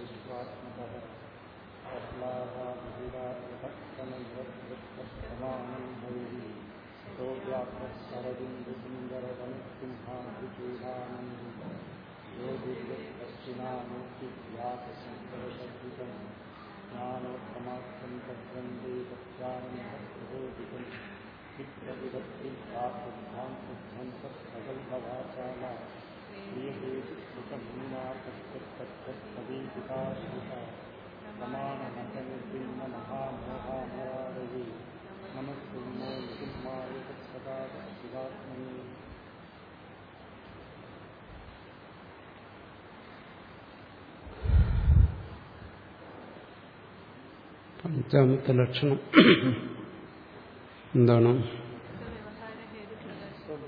विश्वात्मकः प्रह्लादाभिरामैः योग्यात्मः सरदिन्दुसुन्दरवनुसिंहाभिचूडानन्दः यो दिव्यपश्चिमामूर्तिव्यासशङ्करशब्दिकम् बुद्धन्तस्तगल्भवाचाला श्रीहेतुसुखभूमातस्तत्तत्तदीपिकाश्रिता समानमतनिर्भिन्नमहामोहामरारये नमस्कुर्मो निकुम्माय तत्सदा शिवात्मने അഞ്ചാമത്തെ ലക്ഷണം എന്താണ്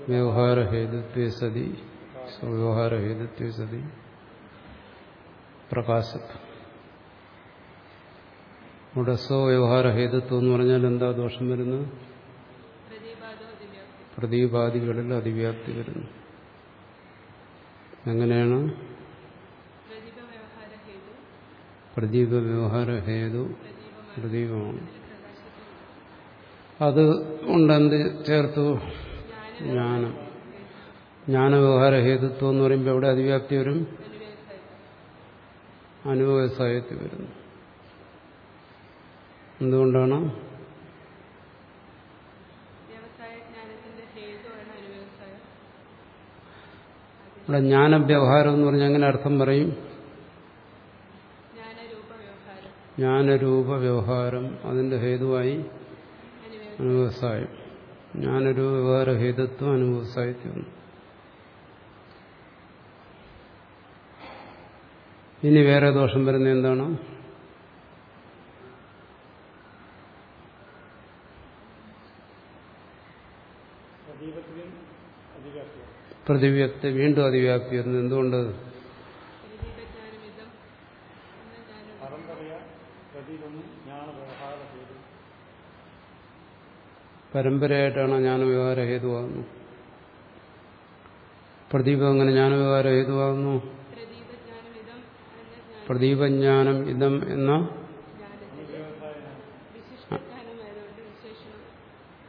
വ്യവഹാരഹേതുത്വ സതി സ്വവ്യവഹാരഹേതുത്വ സതി പ്രകാശത്വം മുടസോ വ്യവഹാരഹേതുത്വം എന്ന് പറഞ്ഞാൽ എന്താ ദോഷം വരുന്നത്? പ്രതീപാദികളിൽ അതിവ്യാപ്തി വരുന്നു. എങ്ങനെയാണ്? പ്രദീപ വ്യവഹാര ഹേതു പ്രദീപമാണ്. അത് ഉണ്ടെന്ത് ചേർത്തു ജ്ഞാനം. ജ്ഞാനവ്യവഹാര ഹേതുത്വം എന്ന് പറയുമ്പോൾ എവിടെ അതിവ്യാപ്തി വരും? അനുവ്യവസായത്തിൽ വരുന്നു. എന്തുകൊണ്ടാണ്? ഇവിടെ ജ്ഞാനവ്യവഹാരം എന്ന് പറഞ്ഞാൽ അങ്ങനെ അർത്ഥം പറയും? ജ്ഞാനരൂപ വ്യവഹാരം അതിന്റെ ഹേതുവായി അനുവ്യവസായം ജ്ഞാനരൂപ വ്യവഹാര ഹേതുത്വം അനുവ്യവസായത്തിൽ വന്നു. ഇനി വേറെ ദോഷം വരുന്ന എന്താണ്? പ്രതിവ്യക്തി വീണ്ടും അതിവ്യാപ്തി വരുന്നത് എന്തുകൊണ്ട്? പരമ്പരയായിട്ടാണ് ജ്ഞാനവ്യവഹാര ഹേതുവാകുന്നു പ്രദീപം അങ്ങനെ ജ്ഞാനവ്യവഹാര ഹേതുവാകുന്നു പ്രദീപജ്ഞാനം ഇതം എന്ന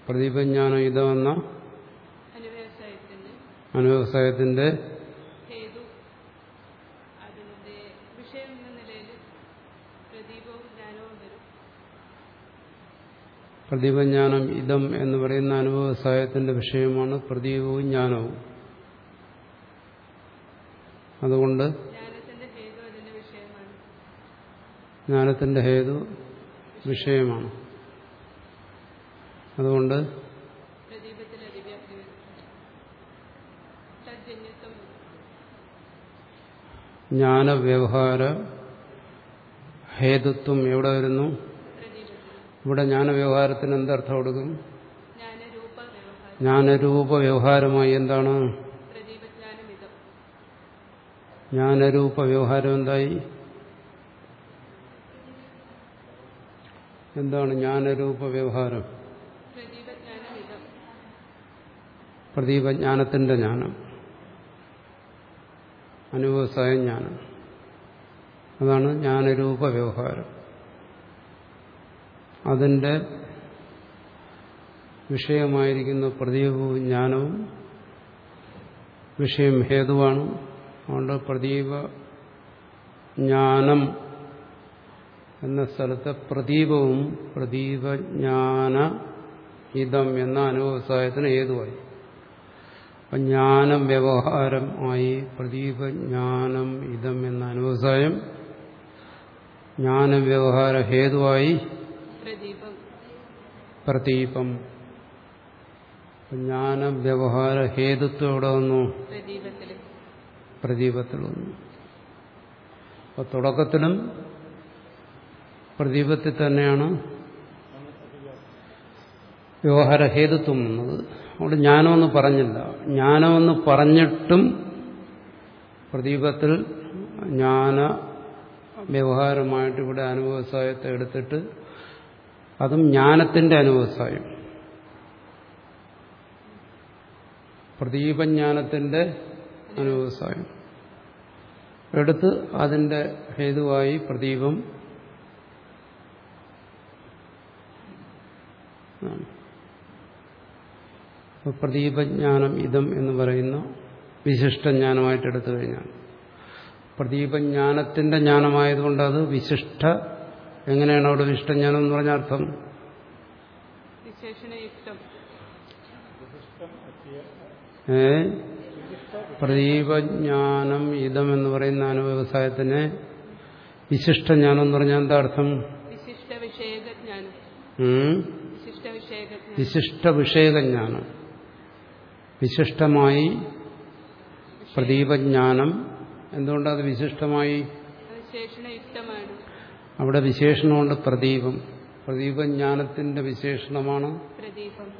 പ്രദീപജ്ഞാനം ഇതം എന്ന അനുവ്യവസായത്തിന്റെ പ്രദീപജ്ഞാനം ഇതം എന്ന് പറയുന്ന അനുവ്യവസായത്തിന്റെ വിഷയമാണ് പ്രദീപവും ജ്ഞാനവും. അതുകൊണ്ട് ജ്ഞാനത്തിന്റെ ഹേതു അതിന്റെ വിഷയമാണ് ജ്ഞാനത്തിന്റെ ഹേതു വിഷയമാണ്. അതുകൊണ്ട്. ജ്ഞാനവ്യവഹാര ഹേതുത്വം എവിടെ വരുന്നു? ഇവിടെ ജ്ഞാനവ്യവഹാരത്തിന് എന്തർത്ഥം കൊടുക്കും? ജ്ഞാനരൂപ വ്യവഹാരമായി എന്താണ്? ജ്ഞാനരൂപ വ്യവഹാരം എന്തായി? എന്താണ് ജ്ഞാനരൂപ വ്യവഹാരം പ്രദീപജ്ഞാനത്തിന്റെ ജ്ഞാനം. അനുവസായ ജ്ഞാനം അതാണ് ജ്ഞാനരൂപ വ്യവഹാരം അതിന്റെ വിഷയമായിരിക്കുന്ന പ്രദീപവും ജ്ഞാനവും വിഷയം ഹേതുവാണ്. അതുകൊണ്ട് പ്രദീപ ജ്ഞാനം എന്ന സ്ഥലത്ത് പ്രദീപവും പ്രദീപജ്ഞാന ഹിതം എന്ന അനുവസായത്തിന് ഏതുവായി അപ്പം ജ്ഞാനം വ്യവഹാരം ആയി പ്രദീപജ്ഞാനം ഇതം എന്ന അനുവസായം ജ്ഞാനവ്യവഹാര ഹേതുവായി പ്രദീപം. പ്രദീപം. ജ്ഞാനവ്യവഹാര ഹേതുത്വം എവിടെ വന്നു? പ്രദീപത്തിൽ വന്നു. അപ്പൊ തുടക്കത്തിലും പ്രദീപത്തിൽ തന്നെയാണ് വ്യവഹാര ഹേതുത്വം വന്നത് അവിടെ ജ്ഞാനമെന്ന് പറഞ്ഞില്ല. ജ്ഞാനമെന്ന് പറഞ്ഞിട്ടും പ്രദീപത്തിൽ ജ്ഞാന വ്യവഹാരമായിട്ട് ഇവിടെ അനുഭവസായത്തെ എടുത്തിട്ട് അതും ജ്ഞാനത്തിന്റെ അനുഭവസായം. പ്രദീപജ്ഞാനത്തിന്റെ അനുഭവസായം. എടുത്ത് അതിന്റെ ഹേതുവായി പ്രദീപം ആണ്. അപ്പൊ പ്രദീപജ്ഞാനം ഇതം എന്ന് പറയുന്ന വിശിഷ്ടജ്ഞാനമായിട്ട് എടുത്തു കഴിഞ്ഞാൽ പ്രദീപജ്ഞാനത്തിന്റെ ജ്ഞാനമായതുകൊണ്ട് അത് വിശിഷ്ട എങ്ങനെയാണ് അവിടെ വിശിഷ്ടജ്ഞാനം എന്ന് പറഞ്ഞ അർത്ഥം? ഏ? പ്രദീപജ്ഞാനം ഇതം എന്ന് പറയുന്ന അനുവ്യവസായത്തിന് വിശിഷ്ടജ്ഞാനം എന്ന് പറഞ്ഞാൽ എന്താ അർത്ഥം? വിശിഷ്ട വിഷയകജ്ഞാനം വിശിഷ്ട വിഷയകജ്ഞാനം വിശിഷ്ടമായി പ്രദീപജ്ഞാനം. എന്തുകൊണ്ടത് വിശിഷ്ടമായി? അവിടെ വിശേഷണമുണ്ട് പ്രദീപം. പ്രദീപജ്ഞാനത്തിന്റെ വിശേഷണമാണ്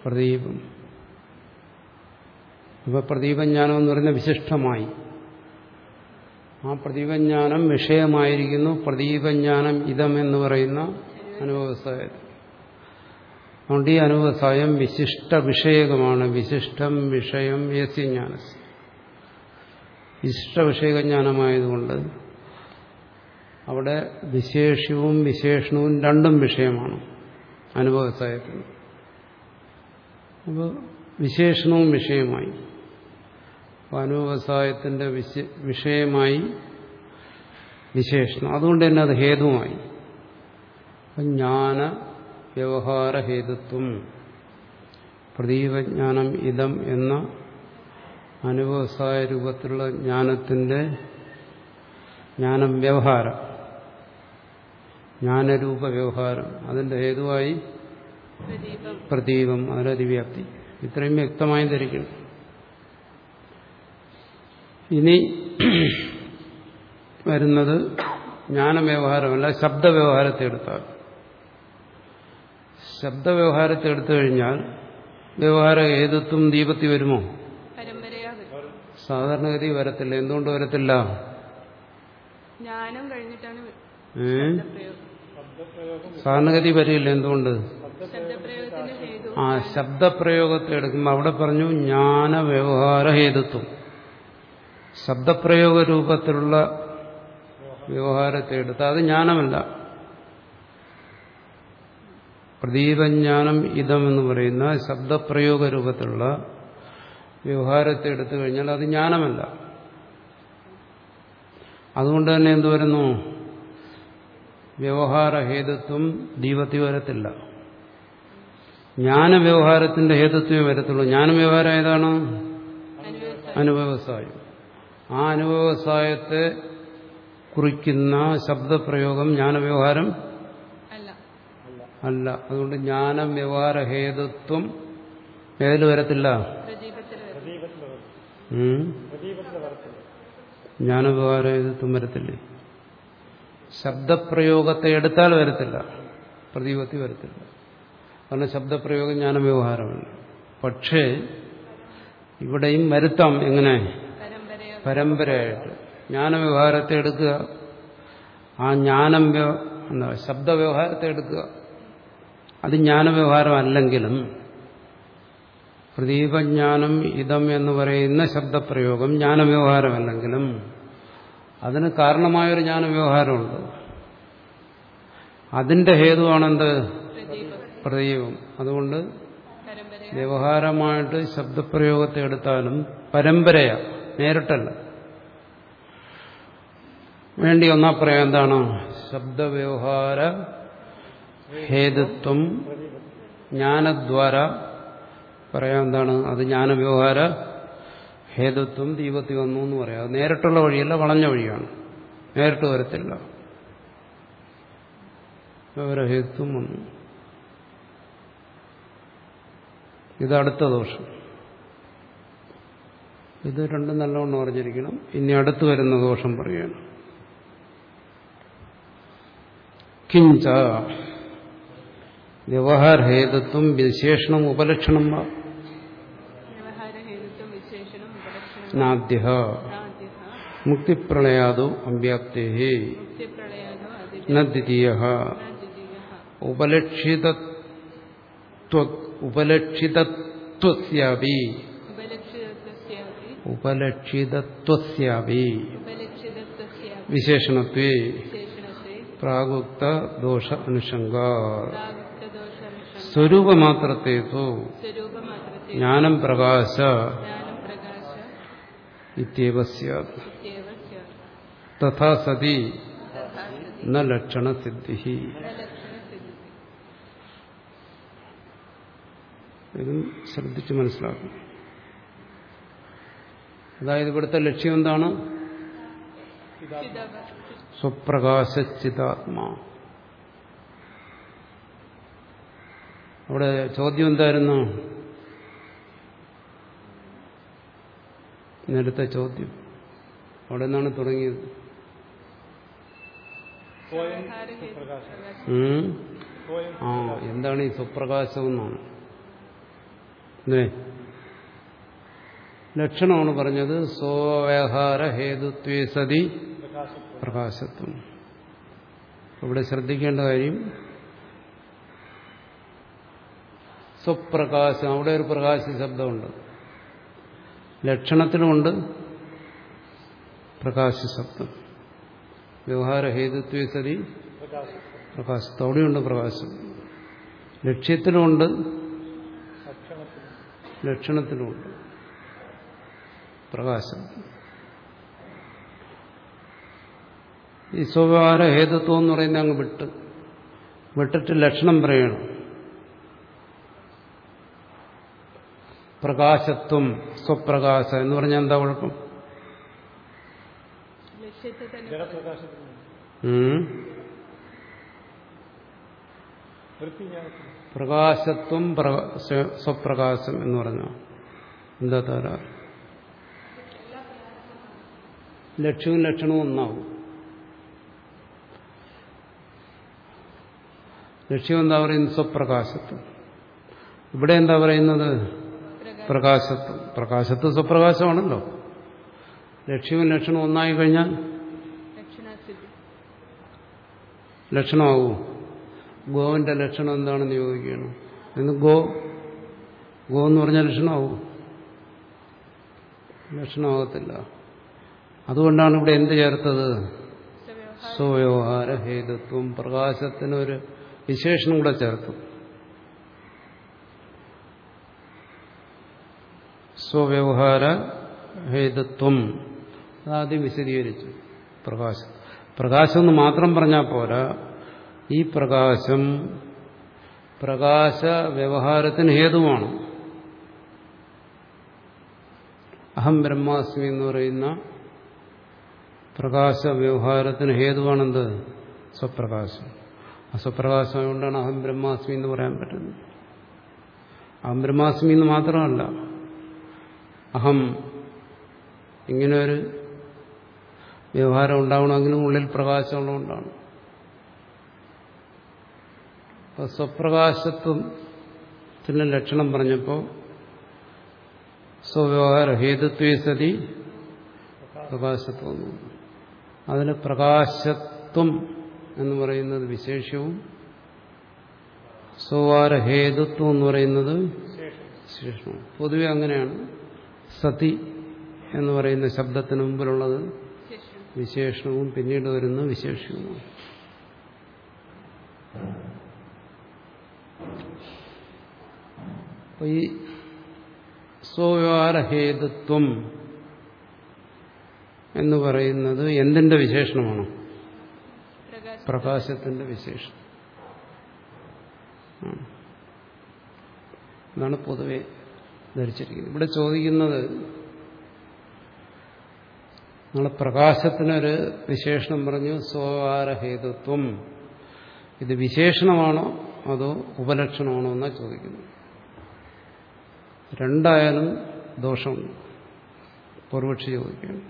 പ്രദീപം. അപ്പൊ പ്രദീപജ്ഞാനം എന്ന് പറയുന്ന വിശിഷ്ടമായി. ആ പ്രദീപജ്ഞാനം വിഷയമായിരിക്കുന്നു. പ്രദീപജ്ഞാനം ഇതം എന്ന് പറയുന്ന അനുഭവസായം അതുകൊണ്ട് ഈ അനുവസായം വിശിഷ്ട വിഷയകമാണ്. വിശിഷ്ടം വിഷയം യസ്യജ്ഞാന വിശിഷ്ട വിഷയകജ്ഞാനമായതുകൊണ്ട് അവിടെ വിശേഷ്യവും വിശേഷണവും രണ്ടും വിഷയമാണ് അനുഭവസായത്തിന്. അപ്പോൾ വിശേഷണവും വിഷയമായി. അപ്പോൾ അനുവസായത്തിന്റെ വിഷയമായി വിശേഷണം. അതുകൊണ്ട് തന്നെ അത് അപ്പം ജ്ഞാന വ്യവഹാര പ്രതീകജ്ഞാനം ഇതം എന്ന അനുവസായ രൂപത്തിലുള്ള ജ്ഞാനത്തിന്റെ ജ്ഞാനം വ്യവഹാരം. ജ്ഞാനരൂപ വ്യവഹാരം. അതിന്റെ ഹേതുവായി പ്രതീകം. അതിലതിവ്യാപ്തി ഇത്രയും വ്യക്തമായി ധരിക്കണം. ഇനി വരുന്നത് ജ്ഞാനവ്യവഹാരമല്ല ശബ്ദവ്യവഹാരത്തെ എടുത്താൽ. ശബ്ദവ്യവഹാരത്തെ എടുത്തു കഴിഞ്ഞാൽ വ്യവഹാര ഏതത്വം ദീപത്തി വരുമോ? സാധാരണഗതി വരത്തില്ല. എന്തുകൊണ്ട് വരത്തില്ല? സാധാരണഗതി വരില്ല എന്തുകൊണ്ട്? ആ ശബ്ദപ്രയോഗത്തെ എടുക്കുമ്പോൾ അവിടെ പറഞ്ഞു ജ്ഞാന വ്യവഹാര ഹേതുത്വം. ശബ്ദപ്രയോഗ രൂപത്തിലുള്ള വ്യവഹാരത്തെ എടുത്താൽ അത് ജ്ഞാനമല്ല. പ്രദീപജ്ഞാനം ഇതം എന്ന് പറയുന്ന ശബ്ദപ്രയോഗ രൂപത്തിലുള്ള വ്യവഹാരത്തെ എടുത്തു കഴിഞ്ഞാൽ അത് ജ്ഞാനമല്ല. അതുകൊണ്ട് തന്നെ എന്തു വരുന്നു? വ്യവഹാരഹേതുത്വം ദീപത്തി വരത്തില്ല. ജ്ഞാനവ്യവഹാരത്തിന്റെ ഹേതുത്വമേ വരത്തുള്ളൂ. ജ്ഞാനവ്യവഹാരം ഏതാണ്? അനുവ്യവസായം. ആ അനുവ്യവസായത്തെ കുറിക്കുന്ന ശബ്ദപ്രയോഗം ജ്ഞാനവ്യവഹാരം അല്ല. അതുകൊണ്ട് ജ്ഞാനവ്യവഹാര ഹേതുത്വം ഏതിൽ വരത്തില്ല ജ്ഞാന ജ്ഞാനവ്യവഹാര ഹേതുത്വം വരത്തില്ലേ? ശബ്ദപ്രയോഗത്തെ എടുത്താൽ വരത്തില്ല. പ്രതീപത്തി വരത്തില്ല. കാരണം ശബ്ദപ്രയോഗം ജ്ഞാനവ്യവഹാരമല്ല പക്ഷേ ഇവിടെയും വരുത്താം. എങ്ങനെ? പരമ്പരയായിട്ട്. ജ്ഞാനവ്യവഹാരത്തെ എടുക്കുക. ആ ജ്ഞാനം എന്താ ശബ്ദ വ്യവഹാരത്തെ എടുക്കുക. അത് ജ്ഞാനവ്യവഹാരമല്ലെങ്കിലും പ്രദീപജ്ഞാനം ഇതം എന്ന് പറയുന്ന ശബ്ദപ്രയോഗം ജ്ഞാനവ്യവഹാരമല്ലെങ്കിലും അതിന് കാരണമായൊരു ജ്ഞാനവ്യവഹാരമുണ്ട്. അതിന്റെ ഹേതുവാണെന്ത്? പ്രദീപം. അതുകൊണ്ട് വ്യവഹാരമായിട്ട് ശബ്ദപ്രയോഗത്തെ എടുത്താലും പരമ്പരയാ നേരിട്ടല്ല. വേണ്ടി ഒന്നാ പറയാം എന്താണ്? ശബ്ദവ്യവഹാര ഹേതുത്വം ജ്ഞാനദ്വാര. പറയാം എന്താണ്? അത് ജ്ഞാനവ്യവഹാര. ഹേതുത്വം ദീപത്തി വന്നു എന്ന് പറയാം. നേരിട്ടുള്ള വഴിയല്ല വളഞ്ഞ വഴിയാണ്. നേരിട്ട് വരത്തില്ല. വ്യവഹാരഹേതുത്വം വന്നു. ഇത് അടുത്ത ദോഷം. ഇത് രണ്ടും നല്ലവണ്ണം അറിഞ്ഞിരിക്കണം. ഇനി അടുത്ത് വരുന്ന ദോഷം പറയുകയാണ്. കിഞ്ച വ്യവഹാരഹേതുത്വം വിശേഷണം ഉപലക്ഷണം വാ വ്യവഹാര ഹേതുത്വം വിശേഷണം ഉപലക്ഷണം നാദ്യ ആദ്യ മുക്തിപ്രളയാദോ അവ്യാപ്തേ മുക്തിപ്രളയാദോ ന ദ്വിതീയ അതിദ്വിതീയ ഉപലക്ഷിത ഉപലക്ഷിതത്വസ്യാപി ഉപലക്ഷിതത്വസ്യാപി ഉപലക്ഷിതത്വസ്യാപി ഉപലക്ഷിതത്വസ്യാപി വിശേഷണത്വേ വിശേഷണത്തെ പ്രാഗുക്ത ദോഷ അനുഷംഗ പ്രാഗുപ്തദോഷാനുഷംഗ സ്വരൂപമാത്രത്തേതു. സ്വരൂപമാത്രത്തെ ജ്ഞാനം പ്രകാശ ഇത്യവ തഥാ സതി ന ലക്ഷണസിദ്ധി ഇതും ശ്രദ്ധിച്ച് മനസ്സിലാക്കും അതായത് ഇവിടുത്തെ ലക്ഷ്യം എന്താണ്? സ്വപ്രകാശ സ്വപ്രകാശിതാത്മാ അവിടെ ചോദ്യം എന്തായിരുന്നു? നേരത്തെ ചോദ്യം. അവിടെ നിന്നാണ് തുടങ്ങിയത്. ആ എന്താണ് ഈ സുപ്രകാശം എന്നാണ്. അല്ലേ? ലക്ഷണമാണ് പറഞ്ഞത്. സ്വവ്യവഹാര ഹേതുത്വേ സതി പ്രകാശത്വം. ഇവിടെ ശ്രദ്ധിക്കേണ്ട കാര്യം സ്വപ്രകാശം അവിടെ ഒരു പ്രകാശ ശബ്ദമുണ്ട്. ലക്ഷണത്തിലുമുണ്ട് പ്രകാശ ശബ്ദം. വ്യവഹാര ഹേതുത്വേ സതി പ്രകാശം പ്രകാശത്ത് അവിടെയുണ്ട് പ്രകാശം. ലക്ഷ്യത്തിലുമുണ്ട് ലക്ഷണത്തിനുമുണ്ട് പ്രകാശം. ഈ സ്വവ്യവഹാര ഹേതുത്വം എന്ന് പറയുന്നത് അങ്ങ് വിട്ട് വിട്ടിട്ട് ലക്ഷണം പറയണം. പ്രകാശത്വം സ്വപ്രകാശ എന്ന് പറഞ്ഞാൽ എന്താ കുഴപ്പം? പ്രകാശത്വം പ്രക- സ്വപ്രകാശം എന്ന് പറഞ്ഞോ? എന്താ തകരാറ് ലക്ഷ്യവും ലക്ഷണവും ഒന്നാവും. ലക്ഷ്യം എന്താ പറയുന്നത്? സ്വപ്രകാശത്വം. ഇവിടെ എന്താ പറയുന്നത്? പ്രകാശം പ്രകാശത്വം പ്രകാശത്വം സ്വപ്രകാശമാണല്ലോ. ലക്ഷ്യവും ലക്ഷണവും ഒന്നായി കഴിഞ്ഞാൽ ലക്ഷണമാകൂ ഗോവിന്റെ ലക്ഷണം എന്താണെന്ന് ചോദിക്കുകയാണ്. എന്ന് ഗോ ഗോ എന്ന് പറഞ്ഞ ലക്ഷണമാകൂ ലക്ഷണമാകത്തില്ല. അതുകൊണ്ടാണ് ഇവിടെ എന്ത് ചേർത്തത്? സ്വവ്യവഹാര ഹേതുത്വം. പ്രകാശത്തിനൊരു വിശേഷണം കൂടെ ചേർത്തു. സ്വവ്യവഹാര ഹേതുത്വം. അതാദ്യം വിശദീകരിച്ചു. പ്രകാശം. പ്രകാശം എന്ന് മാത്രം പറഞ്ഞാൽ പോരാ. ഈ പ്രകാശം പ്രകാശ വ്യവഹാരത്തിന് ഹേതുവാണ്. അഹം ബ്രഹ്മാസ്മി എന്ന് പറയുന്ന പ്രകാശ വ്യവഹാരത്തിന് ഹേതുവാണെന്ത്? സ്വപ്രകാശം. അസ്വപ്രകാശമായതുകൊണ്ടാണ് സ്വപ്രകാശം അഹം ബ്രഹ്മാസ്മി എന്ന് പറയാൻ പറ്റുന്നത്. അഹം ബ്രഹ്മാസ്മി എന്ന് മാത്രമല്ല അഹം. ഇങ്ങനെ ഒരു വ്യവഹാരം ഉണ്ടാവണമെങ്കിലും ഉള്ളിൽ പ്രകാശമുള്ളതുകൊണ്ടാണ്. അപ്പൊ സ്വപ്രകാശത്വത്തിന് ലക്ഷണം പറഞ്ഞപ്പോൾ സ്വവ്യവഹാര ഹേതുത്വേ സതി പ്രകാശത്വം. അതിന് പ്രകാശത്വം എന്ന് പറയുന്നത് വിശേഷവും സ്വവാരഹേതുത്വം എന്ന് പറയുന്നത് വിശേഷവും. പൊതുവെ അങ്ങനെയാണ്. സതി എന്ന് പറയുന്ന ശബ്ദത്തിന് മുമ്പിലുള്ളത് വിശേഷണവും പിന്നീട് വരുന്ന വിശേഷവും അപ്പൊ ഈ സ്വവ്യവഹാരഹേതുത്വം എന്ന് പറയുന്നത് എന്തിന്റെ വിശേഷണമാണ്? പ്രകാശത്തിന്റെ. വിശേഷണം. അതാണ് എന്നാണ് പൊതുവെ ധരിച്ചിരിക്കുന്നത് ഇവിടെ ചോദിക്കുന്നത് നിങ്ങൾ പ്രകാശത്തിനൊരു വിശേഷണം പറഞ്ഞു സ്വകാരഹേതുത്വം. ഇത് വിശേഷണമാണോ അതോ ഉപലക്ഷണമാണോ എന്നാ ചോദിക്കുന്നു. രണ്ടായാലും ദോഷം പൂർവക്ഷി ചോദിക്കുകയാണ്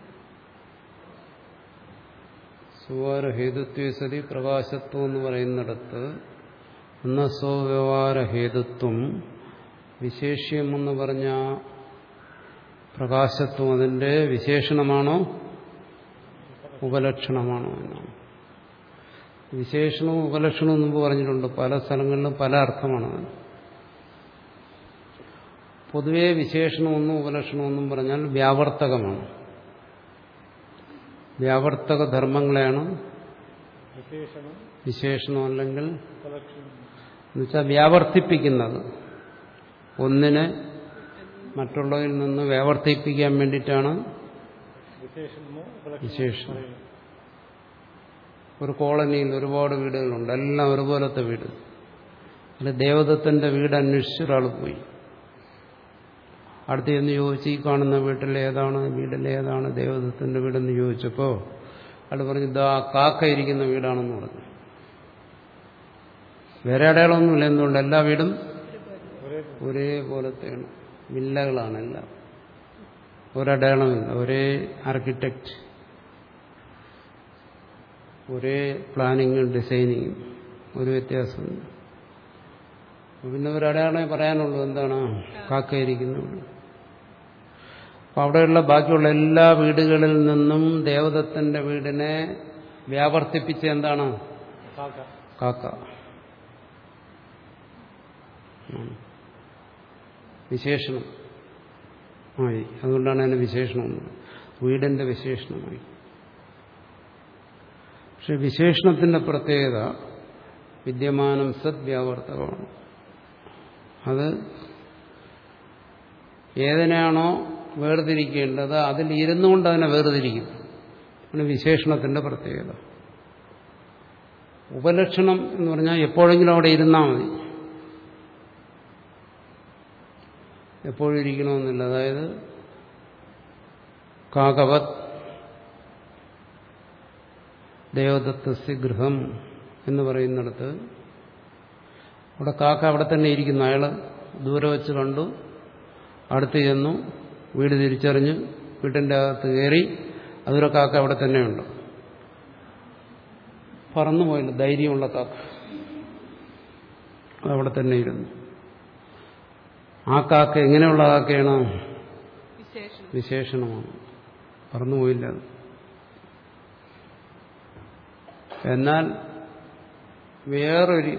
സ്വകാരഹേതുത്വ സതി പ്രകാശത്വം എന്ന് പറയുന്നിടത്ത് എന്ന സ്വവ്യവഹാരഹേതുത്വം വിശേഷ്യം എന്ന് പറഞ്ഞ പ്രകാശത്വം അതിന്റെ വിശേഷണമാണോ? ഉപലക്ഷണമാണോ എന്നാണ്. വിശേഷണവും ഉപലക്ഷണവും മുമ്പ് പറഞ്ഞിട്ടുണ്ട്. പല സ്ഥലങ്ങളിലും പല അർത്ഥമാണ് അതിന് പൊതുവെ വിശേഷണമൊന്നും ഉപലക്ഷണമൊന്നും പറഞ്ഞാൽ വ്യാവർത്തകമാണ്. വ്യാവർത്തക ധർമ്മങ്ങളെയാണ് വിശേഷണം അല്ലെങ്കിൽ എന്നുവെച്ചാൽ വ്യാവർത്തിപ്പിക്കുന്നത്. ഒന്നിനെ മറ്റുള്ളവരിൽ നിന്ന് വ്യാവർത്തിപ്പിക്കാൻ വേണ്ടിയിട്ടാണ് വിശേഷം. ഒരു കോളനിയിൽ ഒരുപാട് വീടുകളുണ്ട്. എല്ലാം ഒരുപോലത്തെ വീട്. അതിൽ ദേവദത്തന്റെ വീട് അന്വേഷിച്ച ഒരാൾ പോയി. അടുത്ത് ചെന്ന് ചോദിച്ചു ഈ കാണുന്ന വീട്ടിൽ വീട്ടിൽ ഏതാണ് ദേവദത്തന്റെ വീടെന്ന് ചോദിച്ചപ്പോൾ അയാൾ പറഞ്ഞു ഇതാ കാക്ക ഇരിക്കുന്ന വീടാണെന്ന് പറഞ്ഞു. വേറെ അടയാളമൊന്നുമില്ല എന്തുകൊണ്ട്? എല്ലാ വീടും ഒരേപോലത്തെയാണ്. വില്ലകളാണ് എല്ലാം ഒരടയാളമില്ല ഒരേ ആർക്കിടെക്റ്റ് ഒരേ പ്ലാനിങ്ങും ഡിസൈനിങ്ങും ഒരു വ്യത്യാസമില്ല. പിന്നെ ഒരു അടയാളമേ പറയാനുള്ളൂ എന്താണ്? കാക്കയിരിക്കുന്നു. അപ്പൊ അവിടെയുള്ള ബാക്കിയുള്ള എല്ലാ വീടുകളിൽ നിന്നും ദേവദത്തന്റെ വീടിനെ വ്യാവർത്തിപ്പിച്ച് എന്താണ്? കാക്ക. വിശേഷണം ആയി. അതുകൊണ്ടാണ് അതിന് വിശേഷണം. വീടിന്റെ വിശേഷണമായി. പക്ഷെ വിശേഷണത്തിന്റെ പ്രത്യേകത വിദ്യമാനം സദ്വ്യാവർത്തകമാണ്. അത് ഏതിനാണോ വേർതിരിക്കേണ്ടത് അതിൽ ഇരുന്നുകൊണ്ട് അതിനെ വേർതിരിക്കും. ആണ് വിശേഷണത്തിന്റെ പ്രത്യേകത. ഉപലക്ഷണം എന്ന് പറഞ്ഞാൽ എപ്പോഴെങ്കിലും അവിടെ ഇരുന്നാൽ മതി. എപ്പോഴും ഇരിക്കണമെന്നില്ല അതായത് കാകവത് ദേവദത്തസ്യ ഗൃഹം എന്ന് പറയുന്നിടത്ത് അവിടെ കാക്ക അവിടെ തന്നെ ഇരിക്കുന്നു. അയാൾ ദൂരെ വെച്ച് കണ്ടു അടുത്ത് ചെന്നു വീട് തിരിച്ചറിഞ്ഞ് വീട്ടിന്റെ അകത്ത് കയറി അതൊരു കാക്ക അവിടെ തന്നെയുണ്ട്. പറന്നുപോയില്ല. ധൈര്യമുള്ള കാക്ക. അവിടെ തന്നെ ഇരുന്നു. ആ കാക്ക എങ്ങനെയുള്ള കാക്കയാണ്? വിശേഷണം. വിശേഷണമാണ്. പറന്നുപോയില്ല പോയില്ല എന്നാൽ വേറൊരു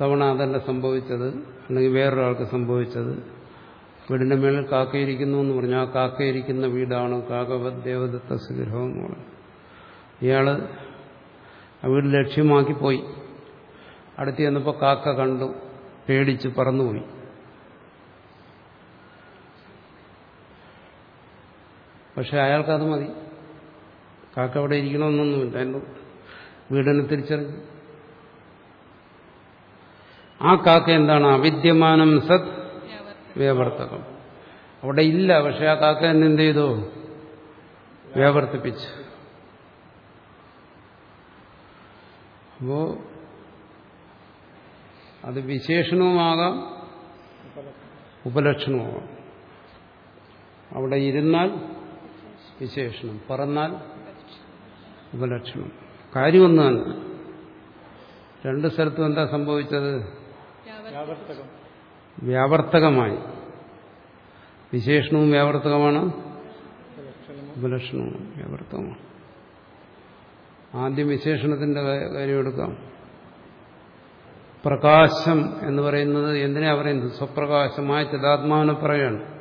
തവണ അതല്ല സംഭവിച്ചത് അല്ലെങ്കിൽ വേറൊരാൾക്ക് സംഭവിച്ചത്. വീടിന്റെ മേളിൽ കാക്കയിരിക്കുന്നു എന്ന് പറഞ്ഞു. ആ കാക്കയിരിക്കുന്ന വീടാണ് കാക്കവത് ദേവദത്ത സുഗ്രഹം എന്ന് പറഞ്ഞു ഇയാൾ ആ വീട് ലക്ഷ്യമാക്കി പോയി. അടുത്ത് ചെന്നപ്പോൾ കാക്ക കണ്ടു പേടിച്ച് പറന്നുപോയി. പക്ഷെ അയാൾക്കത് മതി. കാക്ക അവിടെ ഇരിക്കണമെന്നൊന്നുമില്ല. എന്റെ വീടിനെ തിരിച്ചറിഞ്ഞു. ആ കാക്ക എന്താണ്? അവിദ്യമാനം സത് വ്യാവർത്തകം. അവിടെ ഇല്ല പക്ഷെ ആ കാക്ക എന്നെ എന്ത് ചെയ്തു? വ്യാവർത്തിപ്പിച്ചു. അപ്പോ അത് വിശേഷണവുമാകാം ഉപലക്ഷണവുമാകാം. അവിടെ ഇരുന്നാൽ വിശേഷണം പറന്നാൽ ഉപലക്ഷണം. കാര്യമൊന്നു തന്നെ. രണ്ട് സ്ഥലത്തും എന്താ സംഭവിച്ചത്? വ്യാവർത്തകം വ്യാവർത്തകം വ്യാവർത്തകമായി. വിശേഷണവും വ്യാവർത്തകമാണ് ഉപലക്ഷണവും വ്യാവർത്തകമാണ്. ആദ്യം വിശേഷണത്തിന്റെ കാര്യം എടുക്കാം. പ്രകാശം എന്ന് പറയുന്നത് എന്തിനാ പറയുന്നത്? സ്വപ്രകാശമായ ചിതാത്മാവിനെ പറയാണ്.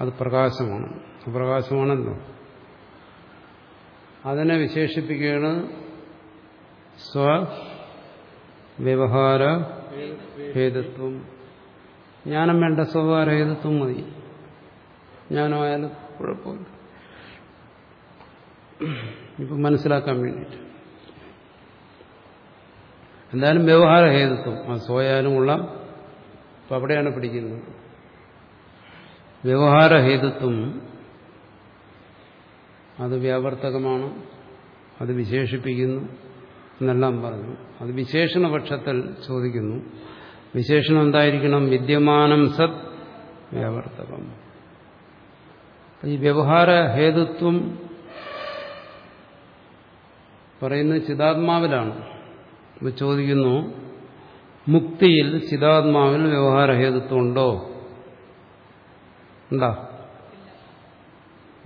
അത് പ്രകാശമാണ്. പ്രകാശമാണല്ലോ അതിനെ വിശേഷിപ്പിക്കുകയാണ് സ്വ വ്യവഹാര ഹേതുത്വം ജ്ഞാനം വേണ്ട സ്വഭാവ ഹേതുത്വം മതി. ജ്ഞാനമായാലും കുഴപ്പമില്ല. ഇപ്പം മനസ്സിലാക്കാൻ വേണ്ടിയിട്ട്. എന്തായാലും വ്യവഹാര ഹേതുത്വം ആ സോയാലും കൊള്ളാം. അവിടെയാണ് പിടിക്കുന്നത്. വ്യവഹാര ഹേതുത്വം അത് വ്യാവർത്തകമാണ്. അത് വിശേഷിപ്പിക്കുന്നു എന്നെല്ലാം പറഞ്ഞു. അത് വിശേഷണപക്ഷത്തിൽ ചോദിക്കുന്നു. വിശേഷണം എന്തായിരിക്കണം? വിദ്യമാനം സത് വ്യാവർത്തകം. ഈ വ്യവഹാര ഹേതുത്വം പറയുന്നത് ചിതാത്മാവിലാണ്. ഇപ്പൊ ചോദിക്കുന്നു മുക്തിയിൽ ചിതാത്മാവിൽ വ്യവഹാരഹേതുത്വം ഉണ്ടോ ഉണ്ടാ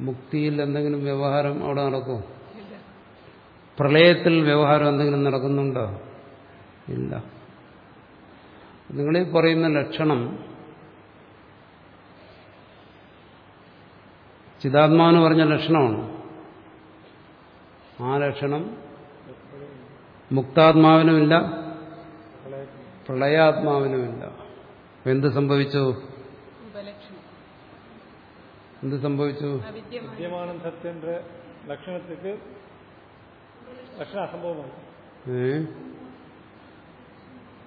മുക്തിയിൽ എന്തെങ്കിലും വ്യവഹാരം അവിടെ നടക്കുമോ പ്രളയത്തിൽ വ്യവഹാരം എന്തെങ്കിലും നടക്കുന്നുണ്ടോ? ഇല്ല. നിങ്ങളീ പറയുന്ന ലക്ഷണം ചിതാത്മാവെന്ന് പറഞ്ഞ ലക്ഷണമാണ്? ആ ലക്ഷണം മുക്താത്മാവിനുമില്ല പ്രളയാത്മാവിനുമില്ല. എന്ത് സംഭവിച്ചു? എന്ത് സംഭവിച്ചു? വിദ്യമാനന്ദത്തിന്റെ ലക്ഷണത്തിക്ക് ലക്ഷണ അസംഭവമായി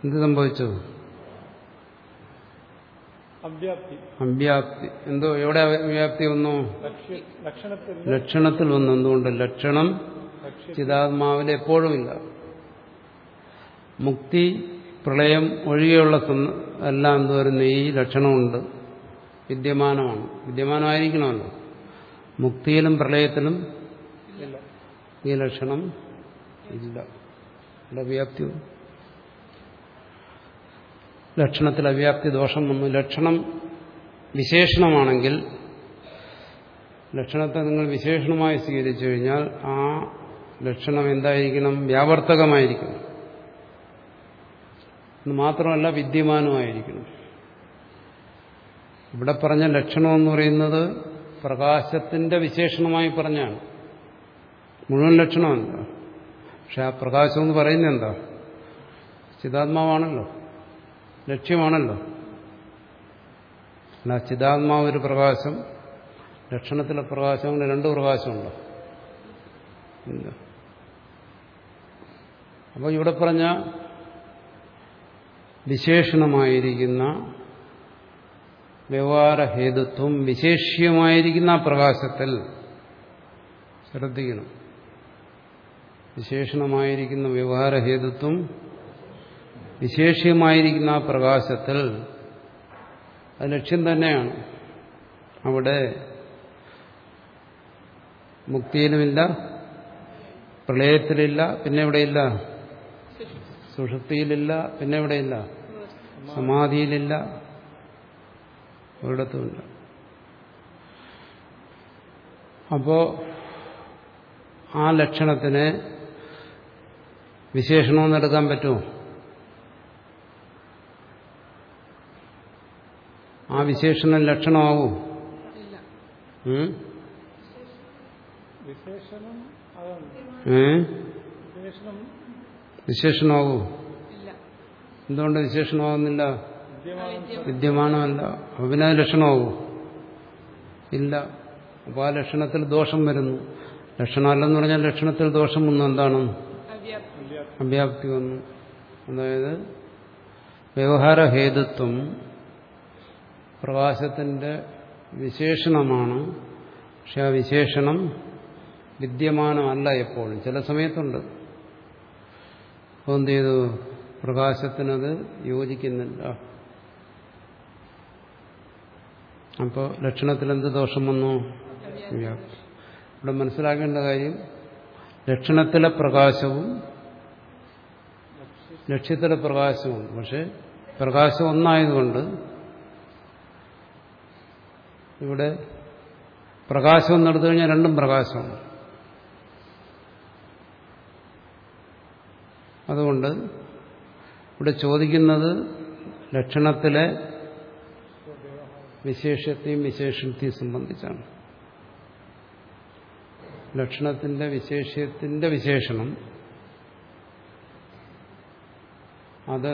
എന്ത് സംഭവിച്ചു? അവ്യാപ്തി എന്തോ എവിടെ അവ്യാപ്തി വന്നു? ലക്ഷണത്തിൽ. വന്നു. എന്തുകൊണ്ട്? ലക്ഷണം ചിതാത്മാവിന് ചിതാത്മാവിൽ എപ്പോഴും ഇല്ല. മുക്തി പ്രളയം ഒഴികെയുള്ള എല്ലാം എന്ത് വരുന്നു ഈ ലക്ഷണമുണ്ട്. വിദ്യമാനമാണ്. വിദ്യമാനമായിരിക്കണമല്ലോ. മുക്തിയിലും പ്രളയത്തിലും ഈ ലക്ഷണം ഇല്ല. വ്യാപ്തി. ലക്ഷണത്തിൽ അവ്യാപ്തി ദോഷം വന്നു. ലക്ഷണം വിശേഷണമാണെങ്കിൽ ലക്ഷണത്തെ നിങ്ങൾ വിശേഷണമായി സ്വീകരിച്ചു കഴിഞ്ഞാൽ ആ ലക്ഷണം എന്തായിരിക്കണം? വ്യാവർത്തകമായിരിക്കണം. എന്ന് മാത്രമല്ല വിദ്യമാനമായിരിക്കണം. ഇവിടെ പറഞ്ഞ ലക്ഷണം എന്ന് പറയുന്നത് പ്രകാശത്തിന്റെ വിശേഷണമായി പറഞ്ഞാണ്. മുഴുവൻ ലക്ഷണമല്ല. പക്ഷെ ആ പ്രകാശം എന്ന് പറയുന്നത് എന്താ? ചിതാത്മാവാണല്ലോ. ലക്ഷ്യമാണല്ലോ. അല്ല ചിതാത്മാവ് ഒരു പ്രകാശം ലക്ഷണത്തിലെ പ്രകാശം അങ്ങനെ രണ്ട് പ്രകാശമുണ്ടോ? അപ്പോൾ ഇവിടെ പറഞ്ഞ വിശേഷണമായിരിക്കുന്ന വ്യവഹാരഹേതുത്വം വിശേഷ്യമായിരിക്കുന്ന പ്രകാശത്തിൽ ശ്രദ്ധിക്കണം. വിശേഷണമായിരിക്കുന്ന വ്യവഹാരഹേതുത്വം വിശേഷ്യമായിരിക്കുന്ന പ്രകാശത്തിൽ അത് ലക്ഷ്യം തന്നെയാണ്. അവിടെ മുക്തിയിലുമില്ല പ്രളയത്തിലില്ല പിന്നെ എവിടെയില്ല? സുഷുപ്തിയിലില്ല പിന്നെ എവിടെയില്ല? സമാധിയിലില്ല. ഒരിടത്തുമില്ല. അപ്പോ ആ ലക്ഷണത്തിന് വിശേഷണമെന്ന് എടുക്കാൻ പറ്റുമോ? ആ വിശേഷണം ലക്ഷണമാവൂ? വിശേഷണം ഏ? വിശേഷണം വിശേഷണമാവൂ ഇല്ല. എന്തുകൊണ്ട് വിശേഷണമാകുന്നില്ല? വിദ്യമാനം വിദ്യമാനമല്ല അപ്പൊ പിന്നെ അത് ഇല്ല. അപ്പൊ ആ ലക്ഷണത്തിൽ ദോഷം വരുന്നു. ലക്ഷണമല്ലെന്ന് പറഞ്ഞാൽ ലക്ഷണത്തിൽ ദോഷം വന്നു. എന്താണ്? അവ്യാപ്തി അവ്യാപ്തി വന്നു. അതായത് വ്യവഹാരഹേതുത്വം പ്രകാശത്തിന്റെ വിശേഷണമാണ്. പക്ഷെ ആ വിശേഷണം വിദ്യമാനമല്ല എപ്പോഴും. ചില സമയത്തുണ്ട്. അപ്പോൾ എന്ത് ചെയ്തു? പ്രകാശത്തിനത് യോജിക്കുന്നില്ല. അപ്പോൾ ലക്ഷണത്തിൽ എന്ത് ദോഷം വന്നു? വ്യാപ്തി ഇവിടെ മനസ്സിലാക്കേണ്ട കാര്യം ലക്ഷണത്തിലെ പ്രകാശവും ലക്ഷ്യത്തിലെ പ്രകാശവും. പക്ഷെ പ്രകാശം ഒന്നായതുകൊണ്ട് ഇവിടെ പ്രകാശം എന്നെടുത്തു കഴിഞ്ഞാൽ രണ്ടും പ്രകാശമാണ്. അതുകൊണ്ട് ഇവിടെ ചോദിക്കുന്നത് ലക്ഷണത്തിലെ വിശേഷത്തെയും വിശേഷത്തെയും സംബന്ധിച്ചാണ്. ലക്ഷണത്തിന്റെ വിശേഷത്തിന്റെ വിശേഷണം അത്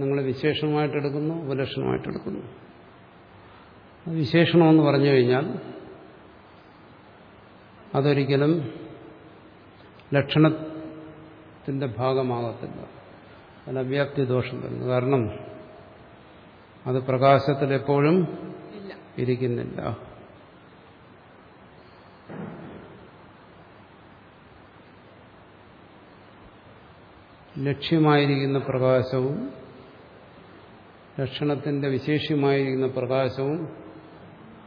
നിങ്ങൾ വിശേഷണമായിട്ടെടുക്കുന്നു ഉപലക്ഷണമായിട്ടെടുക്കുന്നു വിശേഷണം വിശേഷണമെന്ന് പറഞ്ഞു കഴിഞ്ഞാൽ അതൊരിക്കലും ലക്ഷണത്തിന്റെ ഭാഗമാകത്തില്ല അതിന് അവ്യാപ്തി ദോഷം വരുന്നു. കാരണം അത് പ്രകാശത്തിൽ എപ്പോഴും ഇരിക്കുന്നില്ല. ലക്ഷ്യമായിരിക്കുന്ന പ്രകാശവും ലക്ഷണത്തിന്റെ വിശേഷ്യമായിരിക്കുന്ന പ്രകാശവും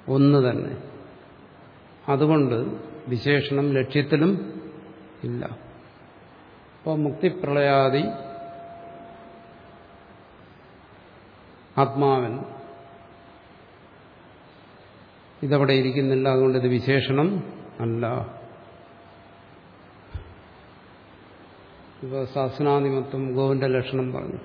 ഒന്ന് തന്നെ. അതുകൊണ്ട് വിശേഷണം ലക്ഷ്യത്തിലും ഇല്ല. അപ്പോൾ മുക്തിപ്രളയാദി ആത്മാവൻ. ഇതവിടെ ഇരിക്കുന്നില്ല അതുകൊണ്ട് ഇത് വിശേഷണം അല്ല. ഇപ്പോൾ സാസനാദിമത്വം ഗോവിന്റെ ലക്ഷണം പറഞ്ഞു.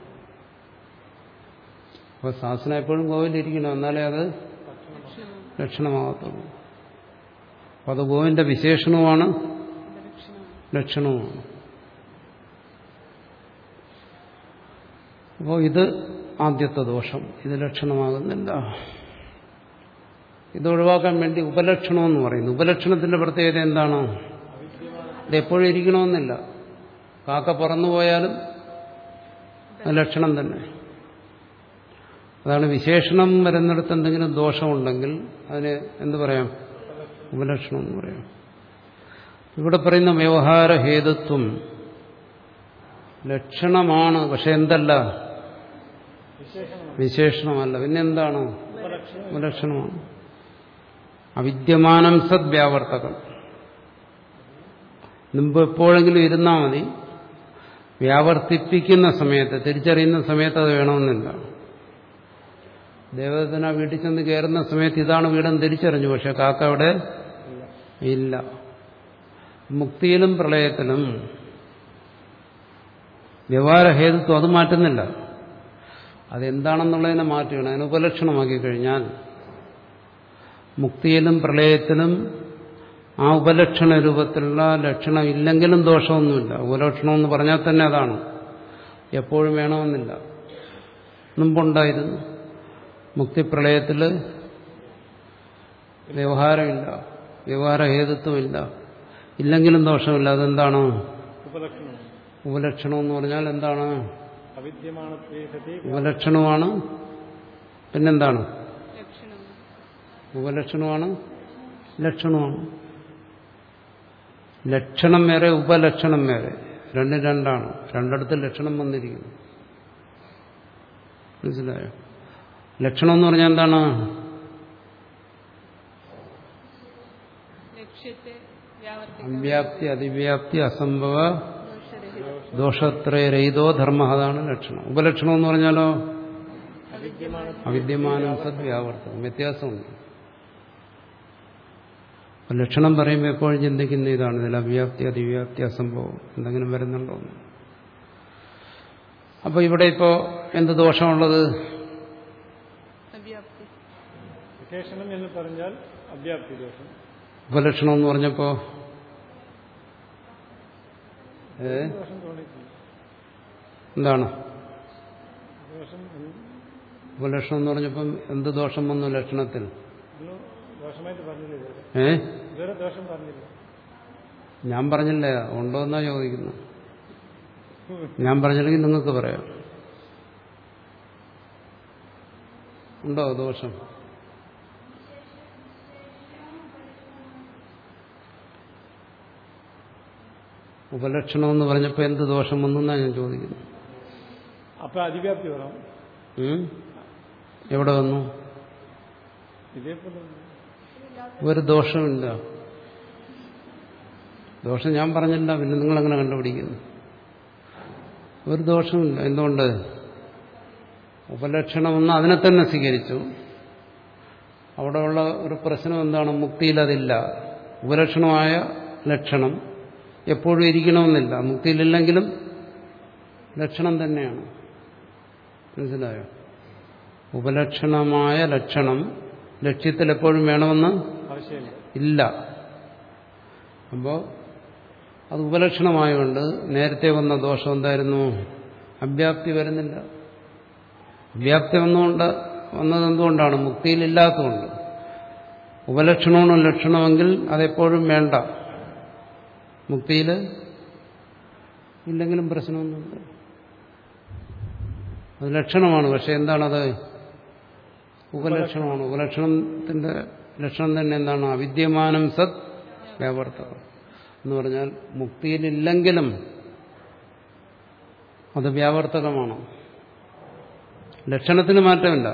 അപ്പോൾ സാസന എപ്പോഴും ഗോവിലിരിക്കണം എന്നാലേ അത് ലക്ഷണം ലക്ഷണമാകത്തുള്ളൂ. അപ്പോൾ അത് ഗോവിന്റെ വിശേഷണവുമാണ് ലക്ഷണവുമാണ്. അപ്പോൾ ഇത് ആദ്യത്തെ ദോഷം. ഇത് ലക്ഷണമാകുന്നില്ല. ഇത് ഒഴിവാക്കാൻ വേണ്ടി ഉപലക്ഷണം എന്ന് പറയുന്നു. ഉപലക്ഷണത്തിന്റെ പ്രത്യേകത എന്താണ്? ഇത് എപ്പോഴും ഇരിക്കണമെന്നില്ല. കാക്ക പറന്നുപോയാലും പോയാലും ലക്ഷണം തന്നെ. അതാണ് വിശേഷണം വരുന്നിടത്ത് എന്തെങ്കിലും ദോഷമുണ്ടെങ്കിൽ അതിന് എന്ത് പറയാം? ഉപലക്ഷണം എന്ന് പറയാം. ഇവിടെ പറയുന്ന വ്യവഹാര ഹേതുത്വം ലക്ഷണമാണ് പക്ഷെ എന്തല്ല? വിശേഷണമല്ല. പിന്നെന്താണ്? ഉപലക്ഷണമാണ് അവിദ്യമാനം സദ് വ്യാവർത്തകം. മുമ്പ് എപ്പോഴെങ്കിലും ഇരുന്നാൽ മതി. വ്യാവർത്തിപ്പിക്കുന്ന സമയത്ത് തിരിച്ചറിയുന്ന സമയത്ത് അത് വേണമെന്നില്ല. ദേവതന വീട്ടിൽ ചെന്ന് കയറുന്ന സമയത്ത് ഇതാണ് വീടെന്ന് തിരിച്ചറിഞ്ഞു. പക്ഷെ കാക്ക അവിടെ ഇല്ല. മുക്തിയിലും പ്രളയത്തിലും വ്യവഹാരഹേതുത്വം അത് മാറ്റുന്നില്ല. അതെന്താണെന്നുള്ളതിനെ മാറ്റുകയാണ് അതിനെ ഉപലക്ഷണമാക്കി കഴിഞ്ഞാൽ മുക്തിയിലും പ്രളയത്തിലും ആ ഉപലക്ഷണ രൂപത്തിലുള്ള ലക്ഷണം ഇല്ലെങ്കിലും ദോഷമൊന്നുമില്ല. ഉപലക്ഷണം എന്ന് പറഞ്ഞാൽ തന്നെ അതാണ്. എപ്പോഴും വേണമെന്നില്ല. മുമ്പുണ്ടായിരുന്നു. മുക്തിപ്രളയത്തിൽ വ്യവഹാരമില്ല. വ്യവഹാര വ്യവഹാരഹേതുത്വമില്ല. ഇല്ലെങ്കിലും ദോഷമില്ല. അതെന്താണ്? ഉപലക്ഷണം ഉപലക്ഷണം എന്ന് പറഞ്ഞാൽ എന്താണ്? ഉപലക്ഷണമാണ്. പിന്നെന്താണ്? ലക്ഷണം. ഉപലക്ഷണമാണ്? ലക്ഷണമാണ്. ലക്ഷണം വേറെ ഉപലക്ഷണം വേറെ. രണ്ടും രണ്ടാണ്. രണ്ടിടത്ത് ലക്ഷണം വന്നിരിക്കുന്നു. മനസ്സിലായോ? ലക്ഷണം എന്ന് പറഞ്ഞാൽ എന്താണ്? അവ്യാപ്തി അതിവ്യാപ്തി അസംഭവ ദോഷത്രയരഹിതോ ധർമ്മ അതാണ് ലക്ഷണം. ഉപലക്ഷണം എന്ന് പറഞ്ഞാലോ? അവിദ്യമാനം സദ്വ്യാവർത്തകം വ്യത്യാസമുണ്ട്. ലക്ഷണം പറയുമ്പോൾ എപ്പോഴും ചിന്തിക്കുന്ന ഇതാണ് ഇതിൽ അവ്യാപ്തി അതിവ്യാപ്തി അസംഭവം എന്തെങ്കിലും വരുന്നുണ്ടോ അപ്പൊ ഇവിടെ ഇപ്പോ എന്ത് ദോഷമുള്ളത്? അവ്യാപ്തി. വിശേഷണം എന്ന് പറഞ്ഞാൽ അവ്യാപ്തി ദോഷം. ഉപലക്ഷണം എന്ന് പറഞ്ഞപ്പോ എന്താണ്? ഉപലക്ഷണം എന്ന് പറഞ്ഞപ്പം എന്ത് ദോഷം വന്നു ലക്ഷണത്തിൽ? ഏ? ഞാൻ പറഞ്ഞില്ല. ഉണ്ടോ എന്നാ ചോദിക്കുന്നു ഞാൻ പറഞ്ഞില്ലെങ്കിൽ നിങ്ങൾക്ക് പറയാം. ഉണ്ടോ ദോഷം? ഉപലക്ഷണം എന്ന് പറഞ്ഞപ്പോൾ എന്ത് ദോഷം വന്നെന്നാ ഞാൻ ചോദിക്കുന്നു അപ്പൊ അതിവ്യാപ്തി? എവിടെ വന്നു? ഒരു ദോഷമില്ല. ദോഷം ഞാൻ പറഞ്ഞില്ല പിന്നെ നിങ്ങൾ അങ്ങനെ കണ്ടുപിടിക്കുന്നു? ഒരു ദോഷമില്ല. എന്തുകൊണ്ട്? ഉപലക്ഷണമെന്ന് അതിനെ തന്നെ സ്വീകരിച്ചു. അവിടെയുള്ള ഒരു പ്രശ്നം എന്താണ്? മുക്തിയിൽ അതില്ല. ഉപലക്ഷണമായ ലക്ഷണം. എപ്പോഴും ഇരിക്കണമെന്നില്ല. മുക്തിയിലില്ലെങ്കിലും ലക്ഷണം തന്നെയാണ്. മനസ്സിലായോ? ഉപലക്ഷണമായ ലക്ഷണം ലക്ഷ്യത്തിൽ എപ്പോഴും വേണമെന്ന് ഇല്ല. അപ്പോൾ അത് ഉപലക്ഷണമായതുകൊണ്ട് നേരത്തെ വന്ന ദോഷം എന്തായിരുന്നു? അവ്യാപ്തി വരുന്നില്ല. അവ്യാപ്തി വന്നുകൊണ്ട് വന്നത് എന്തുകൊണ്ടാണ്? മുക്തിയിലില്ലാത്തതുകൊണ്ട്. ഉപലക്ഷണമാണ് ലക്ഷണമെങ്കിൽ അതെപ്പോഴും വേണ്ട. മുക്തിയിൽ ഇല്ലെങ്കിലും പ്രശ്നമൊന്നുമില്ല. അത് ലക്ഷണമാണ്. പക്ഷെ എന്താണത്? ഉപലക്ഷണമാണ്. ഉപലക്ഷണത്തിന്റെ ലക്ഷണം തന്നെ എന്താണ്? അവിദ്യമാനം സത് വ്യാവർത്തകം എന്ന് പറഞ്ഞാൽ മുക്തിയിലില്ലെങ്കിലും അത് വ്യാവർത്തകമാണ് ലക്ഷണത്തിന് മാറ്റമില്ല.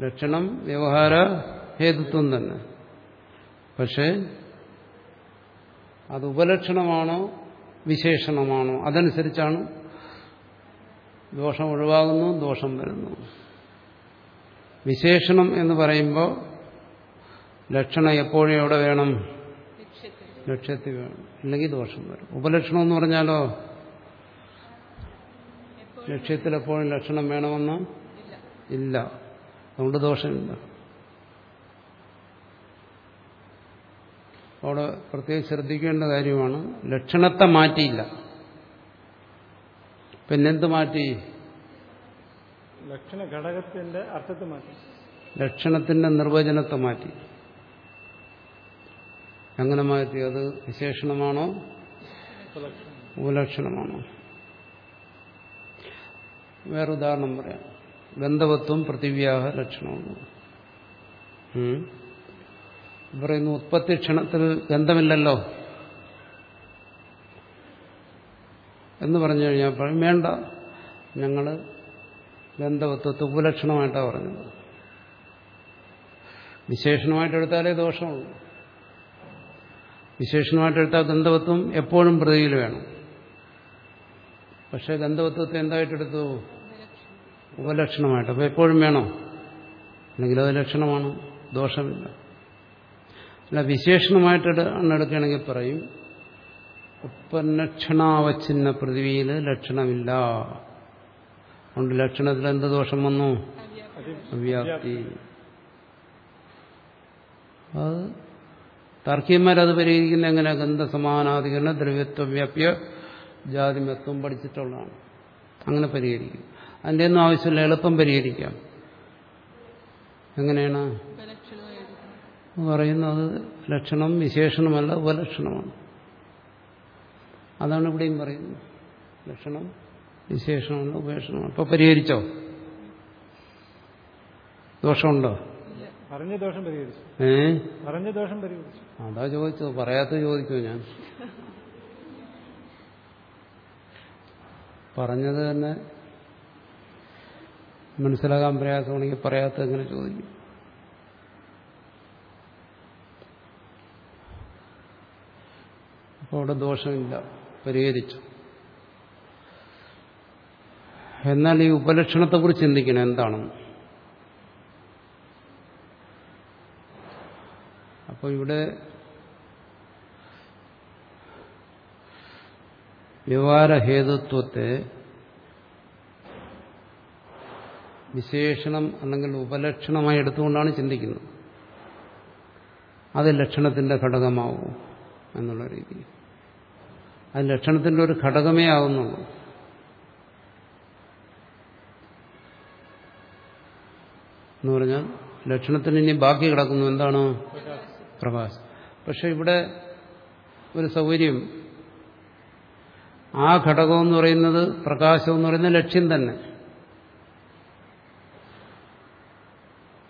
ലക്ഷണം വ്യവഹാര ഹേതുത്വം തന്നെ. പക്ഷേ അത് ഉപലക്ഷണമാണോ വിശേഷണമാണോ? അതനുസരിച്ചാണ് ദോഷം ഒഴിവാകുന്നു ദോഷം വരുന്നു. വിശേഷണം എന്ന് പറയുമ്പോൾ ലക്ഷണം എപ്പോഴും എവിടെ വേണം? ലക്ഷ്യത്തിൽ വേണം. അല്ലെങ്കിൽ ദോഷം വരും. ഉപലക്ഷണം എന്ന് പറഞ്ഞാലോ? ലക്ഷ്യത്തിലെപ്പോഴും ലക്ഷണം വേണമെന്ന്? ഇല്ല. അതുകൊണ്ട് ദോഷമില്ല. അവിടെ പ്രത്യേകം ശ്രദ്ധിക്കേണ്ട കാര്യമാണ്. ലക്ഷണത്തെ മാറ്റിയില്ല. പിന്നെന്ത് മാറ്റി? ലക്ഷണ ഘടകത്തിന്റെ അർത്ഥത്തെ മാറ്റി. ലക്ഷണത്തിന്റെ നിർവചനത്തെ മാറ്റി. എങ്ങനെ മാറ്റി? അത് വിശേഷണമാണോ? ഉപലക്ഷണം ഉപലക്ഷണമാണോ? വേറെ ഉദാഹരണം പറയാം. ഗന്ധവത്വം പൃഥിവ്യാഹ ലക്ഷണമാണ്. പറയുന്നു ഉത്പത്തി ക്ഷണത്തിൽ ഗന്ധമില്ലല്ലോ. എന്ന് പറഞ്ഞു കഴിഞ്ഞാൽ പറയും വേണ്ട. ഞങ്ങൾ ഗന്ധവത്വത്തെ ഉപലക്ഷണമായിട്ടാണ് പറഞ്ഞത്. വിശേഷണമായിട്ട് എടുത്താലേ ദോഷമുള്ളൂ. വിശേഷണമായിട്ട് എടുത്താൽ ഗന്ധവത്വം എപ്പോഴും പ്രതിയിൽ വേണം. പക്ഷെ ഗന്ധവത്വത്തെ എന്തായിട്ടെടുത്തു ഉപലക്ഷണമായിട്ട്. അപ്പോൾ എപ്പോഴും വേണം? അല്ലെങ്കിൽ അത് ലക്ഷണമാണ്? ദോഷമില്ല. അല്ല വിശേഷണമായിട്ട് എടു- എടുക്കുകയാണെങ്കിൽ പറയും ഉപ്പലക്ഷണാവച്ഛിന്ന പൃഥ്വിയിൽ ലക്ഷണമില്ല. അതുകൊണ്ട് ലക്ഷണത്തിൽ എന്ത് ദോഷം വന്നു? അവ്യാപ്തി. അത് താർക്കികന്മാരത് പരിഹരിക്കുന്ന എങ്ങനെ ഗന്ധസമാനാധികരണ ദ്രവ്യത്വ വ്യാപ്യ ജാതിമത്വം പഠിച്ചിട്ടുള്ളതാണ്. അങ്ങനെ പരിഹരിക്കും. അതിന്റെ ഒന്നും ആവശ്യമില്ല എളുപ്പം പരിഹരിക്കാം. എങ്ങനെയാണ്? എഴുതുന്നു പറയുന്നത് ലക്ഷണം വിശേഷണമല്ല ഉപലക്ഷണമാണ്. അതാണ് ഇവിടെയും പറയുന്നത്. ലക്ഷണം വിശേഷണമല്ല ഉപേക്ഷണമാണ് അപ്പൊ പരിഹരിച്ചോ? ദോഷമുണ്ടോ? പറഞ്ഞ ദോഷം പരിഹരിച്ചു. ഏ? പറഞ്ഞ ദോഷം പരിഹരിച്ചു. അതാ ചോദിച്ചത്. പറയാത്ത ചോദിക്കൂ ഞാൻ. പറഞ്ഞത് തന്നെ മനസ്സിലാകാൻ പ്രയാസമാണെങ്കിൽ പറയാത്ത എങ്ങനെ ചോദിക്കും? അപ്പോൾ അവിടെ ദോഷമില്ല. പരിഹരിച്ചു. എന്നാൽ ഈ ഉപലക്ഷണത്തെക്കുറിച്ച് ചിന്തിക്കണം എന്താണെന്ന് അപ്പോൾ ഇവിടെ വ്യവഹാരഹേതുത്വത്തെ വിശേഷണം അല്ലെങ്കിൽ ഉപലക്ഷണമായി എടുത്തുകൊണ്ടാണ് ചിന്തിക്കുന്നത്. അത് ലക്ഷണത്തിന്റെ ഘടകമാവും എന്നുള്ള രീതി അത് ലക്ഷണത്തിന്റെ ഒരു ഘടകമേ ആവുന്നുള്ളൂ. എന്ന് പറഞ്ഞാൽ ലക്ഷണത്തിന് ഇനി ബാക്കി കിടക്കുന്നു. എന്താണ്? പ്രകാശം പക്ഷെ ഇവിടെ ഒരു സൗകര്യം. ആ ഘടകം എന്ന് പറയുന്നത് പ്രകാശം എന്ന് പറയുന്ന ലക്ഷ്യം തന്നെ.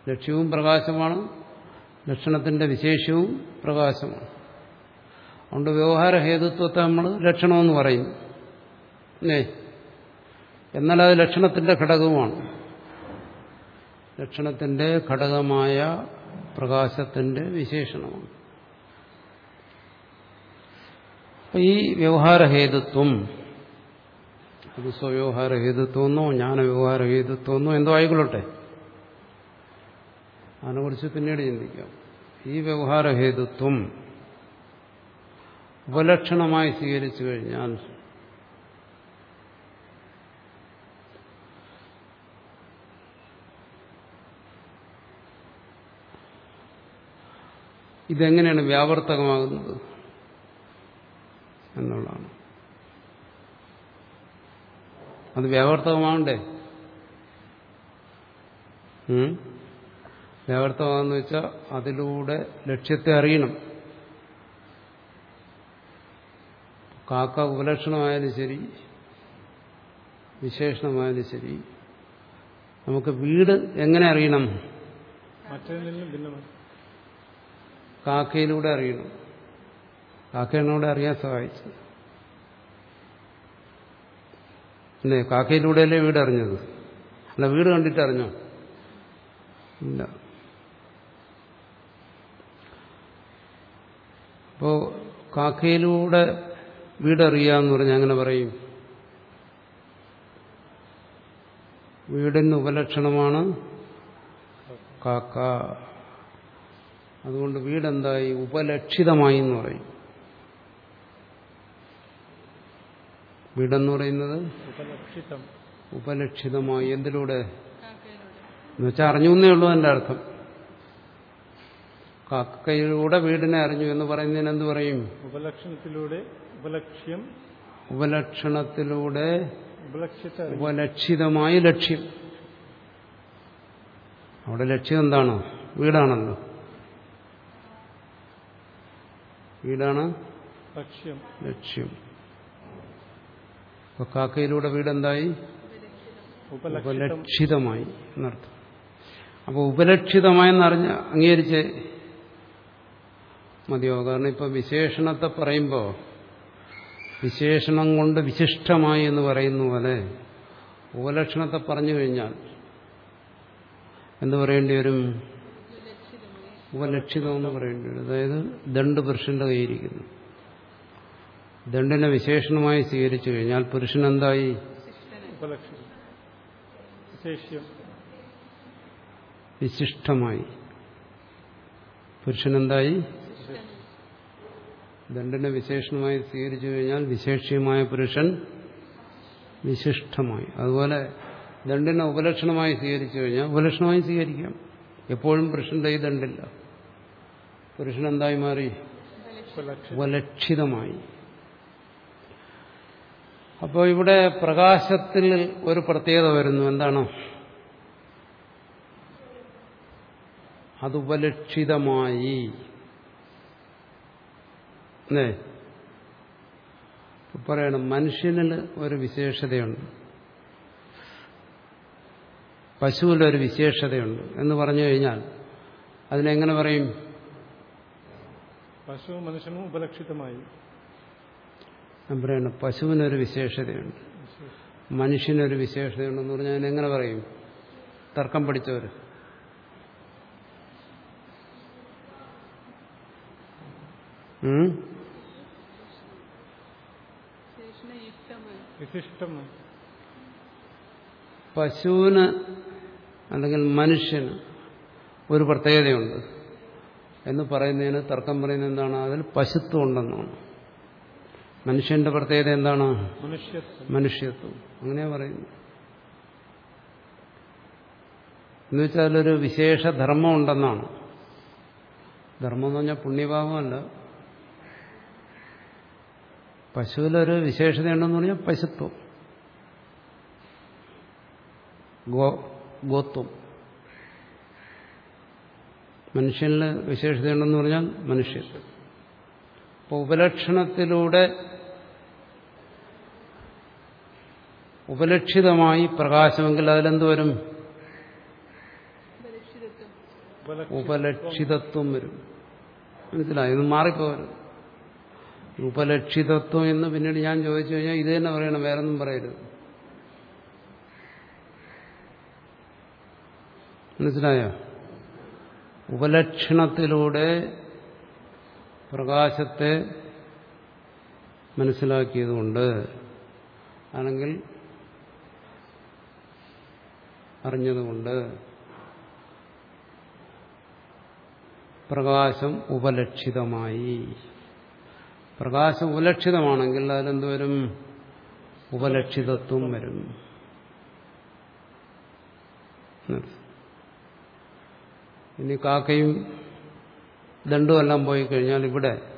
ലക്ഷ്യവും പ്രകാശമാണ്. ലക്ഷണത്തിന്റെ വിശേഷവും പ്രകാശമാണ്. അതുകൊണ്ട് വ്യവഹാര ഹേതുത്വത്തെ നമ്മൾ ലക്ഷണമെന്ന് പറയുന്നു അല്ലേ? എന്നാൽ അത് ലക്ഷണത്തിന്റെ ഘടകവുമാണ്. ലക്ഷണത്തിന്റെ ഘടകമായ പ്രകാശത്തിന്റെ വിശേഷണമാണ്. ഈ വ്യവഹാരഹേതുത്വം അത് സ്വവ്യവഹാരഹേതുത്വമെന്നോ ജ്ഞാനവ്യവഹാരഹേതുത്വമെന്നോ എന്തോ ആയിക്കൊള്ളട്ടെ. അതിനെക്കുറിച്ച് പിന്നീട് ചിന്തിക്കാം. ഈ വ്യവഹാരഹേതുത്വം ഉപലക്ഷണമായി സ്വീകരിച്ചു കഴിഞ്ഞാൽ ഇതെങ്ങനെയാണ് വ്യാവർത്തകമാകുന്നത് എന്നുള്ളതാണ്. അത് വ്യാവർത്തകമാകണ്ടേ? വ്യാവർത്തകമാകുന്ന വെച്ചാൽ അതിലൂടെ ലക്ഷ്യത്തെ അറിയണം. കാക്ക ഉപലക്ഷണമായാലും ശരി വിശേഷണമായാലും ശരി നമുക്ക് വീട് എങ്ങനെ അറിയണം? കാക്കയിലൂടെ അറിയണം. കാക്കയിലൂടെ അറിയാൻ സഹായിച്ചു അല്ലേ കാക്കയിലൂടെയല്ലേ വീട് അറിഞ്ഞത്? അല്ല വീട് കണ്ടിട്ട് അറിഞ്ഞോ? ഇല്ല. അപ്പോ കാക്കയിലൂടെ വീടറിയാന്ന് പറഞ്ഞാൽ അങ്ങനെ പറയും. വീടിന് ഉപലക്ഷണമാണ് കാക്ക. അതുകൊണ്ട് വീടെന്തായി? ഉപലക്ഷിതമായി എന്ന് പറയും. വീടെന്ന് പറയുന്നത്? ഉപലക്ഷിതം. ഉപലക്ഷിതമായി. എന്തിലൂടെ? എന്നുവെച്ചാൽ അറിഞ്ഞു എന്നേ ഉള്ളൂ എന്റെ അർത്ഥം. കാക്കയിലൂടെ വീടിനെ അറിഞ്ഞു എന്ന് പറയുന്നതിന് എന്ത് പറയും? ഉപലക്ഷണത്തിലൂടെ ഉപലക്ഷ്യം. ഉപലക്ഷണത്തിലൂടെ ഉപലക്ഷിതമായ ലക്ഷ്യം. അവിടെ ലക്ഷ്യം എന്താണ്? വീടാണല്ലോ. വീടാണ് ലക്ഷ്യം. ഇപ്പൊ അപ്പൊ കാക്കയിലൂടെ വീടെന്തായി? ഉപലക്ഷിതമായി എന്നർത്ഥം. അപ്പോൾ ഉപലക്ഷിതമായെന്നറിഞ്ഞ് അംഗീകരിച്ച്? മതിയോ കാരണം ഇപ്പൊ വിശേഷണത്തെ പറയുമ്പോൾ വിശേഷണം കൊണ്ട് വിശിഷ്ടമായി എന്ന് പറയുന്ന പോലെ ഉപലക്ഷണത്തെ പറഞ്ഞു കഴിഞ്ഞാൽ എന്ത് പറയേണ്ടി വരും? ഉപലക്ഷിതം എന്ന് പറയേണ്ടി വരും. അതായത് ദണ്ട് പുരുഷന്റെ കയ്യിരിക്കുന്നു ദണ്ടിനെ വിശേഷണമായി സ്വീകരിച്ചു കഴിഞ്ഞാൽ പുരുഷൻ എന്തായി വിശിഷ്ടമായി. പുരുഷൻ എന്തായി ദണ്ഡിനെ വിശേഷണമായി സ്വീകരിച്ചു കഴിഞ്ഞാൽ വിശേഷ്യമായ പുരുഷൻ വിശിഷ്ടമായി. അതുപോലെ ദണ്ഡിനെ ഉപലക്ഷണമായി സ്വീകരിച്ചു കഴിഞ്ഞാൽ ഉപലക്ഷണമായി സ്വീകരിക്കാം. എപ്പോഴും പുരുഷന്റെ ഈ ദണ്ടില്ല പുരുഷൻ എന്തായി മാറി? ഉപലക്ഷിതമായി. അപ്പോൾ ഇവിടെ പ്രകാശത്തിൽ ഒരു പ്രത്യേകത വരുന്നു. എന്താണ്? അത് ഉപലക്ഷിതമായി. അല്ലേ? പറയണം മനുഷ്യനിൽ ഒരു വിശേഷതയുണ്ട്. പശുവിലൊരു വിശേഷതയുണ്ട് എന്ന് പറഞ്ഞു കഴിഞ്ഞാൽ അതിനെങ്ങനെ പറയും? പശു മനുഷ്യനും ഉപലക്ഷിതമായി. ഞാൻ പറയണം പശുവിനൊരു വിശേഷതയുണ്ട്. മനുഷ്യനൊരു വിശേഷതയുണ്ടെന്ന് പറഞ്ഞാൽ അതിനെങ്ങനെ പറയും? തർക്കം പഠിച്ചവർ ഉം? ശേഷണയുക്തമായി വിശിഷ്ടമായി പശുവിന് അല്ലെങ്കിൽ മനുഷ്യന് ഒരു പ്രത്യേകതയുണ്ട് എന്ന് പറയുന്നതിന് തർക്കം പറയുന്നത് എന്താണ്? അതിൽ പശുത്വം ഉണ്ടെന്നാണ്. മനുഷ്യന്റെ പ്രത്യേകത എന്താണ്? മനുഷ്യത്വം. മനുഷ്യത്വം. അങ്ങനെയാ പറയുന്നു എന്നുവെച്ചാൽ അതിലൊരു വിശേഷ ധർമ്മം ഉണ്ടെന്നാണ്. ധർമ്മം എന്ന് പറഞ്ഞാൽ പുണ്യഭാവമല്ല. പശുവിലൊരു വിശേഷതയുണ്ടെന്ന് പറഞ്ഞാൽ പശുത്വം. ഗോ ഗോത്വം. മനുഷ്യനിൽ വിശേഷതയുണ്ടെന്ന് പറഞ്ഞാൽ മനുഷ്യൻ. അപ്പോൾ ഉപലക്ഷണത്തിലൂടെ ഉപലക്ഷിതമായി പ്രകാശമെങ്കിൽ അതിലെന്ത് വരും? ഉപലക്ഷിതത്വം വരും. മനസ്സിലായി? ഇത് മാറിപ്പോകരുത്. ഉപലക്ഷിതത്വം എന്ന് പിന്നീട് ഞാൻ ചോദിച്ചു കഴിഞ്ഞാൽ ഇത് തന്നെ പറയണം വേറൊന്നും പറയരുത്. മനസ്സിലായോ? ഉപലക്ഷണത്തിലൂടെ പ്രകാശത്തെ മനസ്സിലാക്കിയതുകൊണ്ട് ആണെങ്കിൽ അറിഞ്ഞതുകൊണ്ട് പ്രകാശം ഉപലക്ഷിതമായി. പ്രകാശം ഉപലക്ഷിതമാണെങ്കിൽ അതിലെന്തുവരും? ഉപലക്ഷിതത്വം വരും. ഇനി കാക്കയും ദണ്ടുമെല്ലാം പോയി കഴിഞ്ഞാൽ ഇവിടെ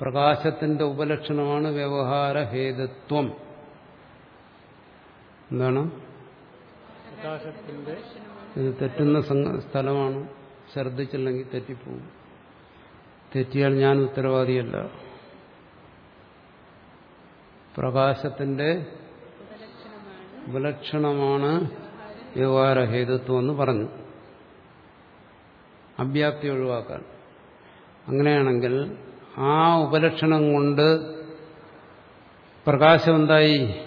പ്രകാശത്തിന്റെ ഉപലക്ഷണമാണ് വ്യവഹാരഹേതുത്വം എന്താണ്? ഇത് തെറ്റുന്ന സ്ഥലമാണ്. ശ്രദ്ധിച്ചില്ലെങ്കിൽ തെറ്റിപ്പോവും. തെറ്റിയാൽ ഞാൻ ഉത്തരവാദിയല്ല. പ്രകാശത്തിന്റെ ഉപലക്ഷണമാണ് വ്യവഹാരഹേതുത്വം എന്ന് പറഞ്ഞു. അവ്യാപ്തി ഒഴിവാക്കാൻ. അങ്ങനെയാണെങ്കിൽ ആ ഉപലക്ഷണം കൊണ്ട് പ്രകാശം എന്തായി?